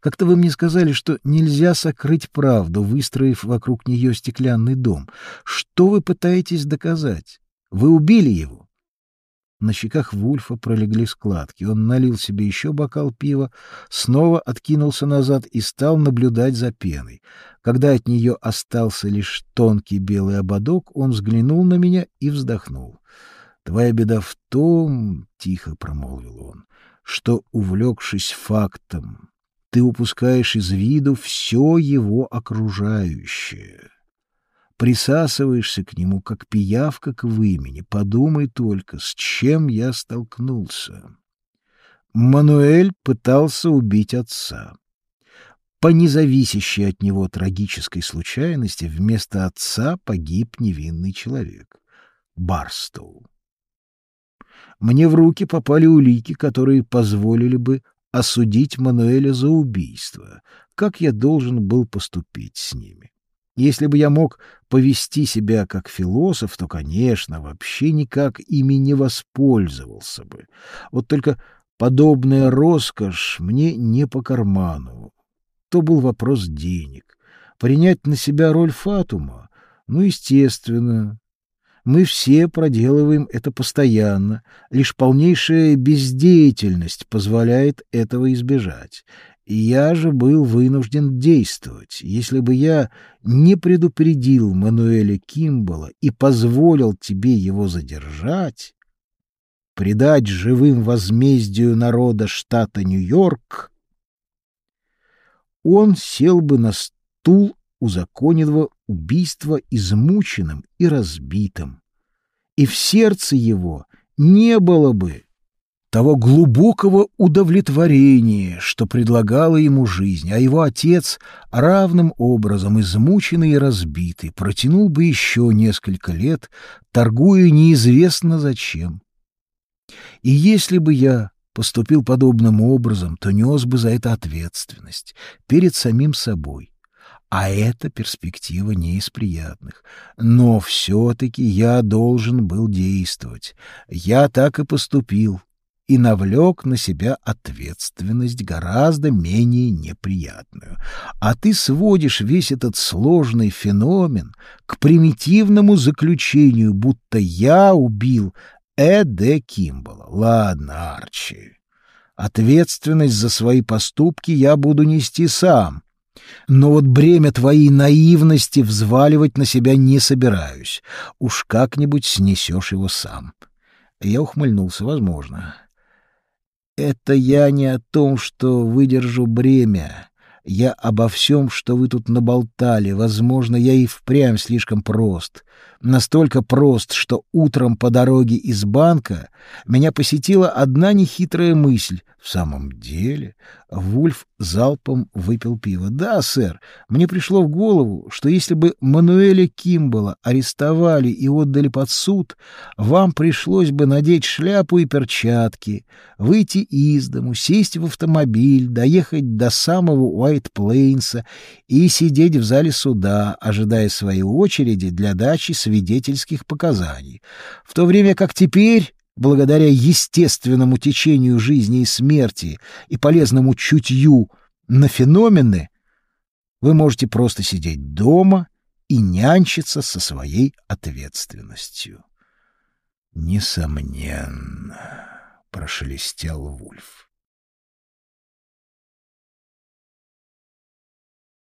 Как-то вы мне сказали, что нельзя сокрыть правду, выстроив вокруг нее стеклянный дом. Что вы пытаетесь доказать? Вы убили его. На щеках Вульфа пролегли складки. Он налил себе еще бокал пива, снова откинулся назад и стал наблюдать за пеной. Когда от нее остался лишь тонкий белый ободок, он взглянул на меня и вздохнул. «Твоя беда в том, — тихо промолвил он, — что, увлекшись фактом, ты упускаешь из виду все его окружающее» присасываешься к нему, как пиявка к вымени. Подумай только, с чем я столкнулся. Мануэль пытался убить отца. По независящей от него трагической случайности вместо отца погиб невинный человек — Барстоу. Мне в руки попали улики, которые позволили бы осудить Мануэля за убийство. Как я должен был поступить с ними? Если бы я мог повести себя как философ, то, конечно, вообще никак ими не воспользовался бы. Вот только подобная роскошь мне не по карману. То был вопрос денег. Принять на себя роль Фатума? Ну, естественно. Мы все проделываем это постоянно, лишь полнейшая бездеятельность позволяет этого избежать. Я же был вынужден действовать. Если бы я не предупредил Мануэля Кимбала и позволил тебе его задержать, предать живым возмездию народа штата Нью-Йорк, он сел бы на стул узаконенного убийства измученным и разбитым, и в сердце его не было бы того глубокого удовлетворения, что предлагала ему жизнь, а его отец, равным образом измученный и разбитый, протянул бы еще несколько лет, торгуя неизвестно зачем. И если бы я поступил подобным образом, то нес бы за это ответственность перед самим собой. А эта перспектива не из приятных. Но все-таки я должен был действовать. Я так и поступил и навлек на себя ответственность гораздо менее неприятную. А ты сводишь весь этот сложный феномен к примитивному заключению, будто я убил Эде Кимбала. Ладно, Арчи, ответственность за свои поступки я буду нести сам. Но вот бремя твоей наивности взваливать на себя не собираюсь. Уж как-нибудь снесешь его сам. Я ухмыльнулся, возможно. Это я не о том, что выдержу бремя. Я обо всем, что вы тут наболтали. Возможно, я и впрямь слишком прост. Настолько прост, что утром по дороге из банка меня посетила одна нехитрая мысль. В самом деле, Вульф залпом выпил пиво. Да, сэр, мне пришло в голову, что если бы Мануэля Кимбала арестовали и отдали под суд, вам пришлось бы надеть шляпу и перчатки, выйти из дому, сесть в автомобиль, доехать до самого Уайт-Плейнса и сидеть в зале суда, ожидая своей очереди для дачи свидетельских показаний. В то время как теперь благодаря естественному течению жизни и смерти и полезному чутью на феномены, вы можете просто сидеть дома и нянчиться со своей ответственностью. Несомненно, прошелестел Вульф.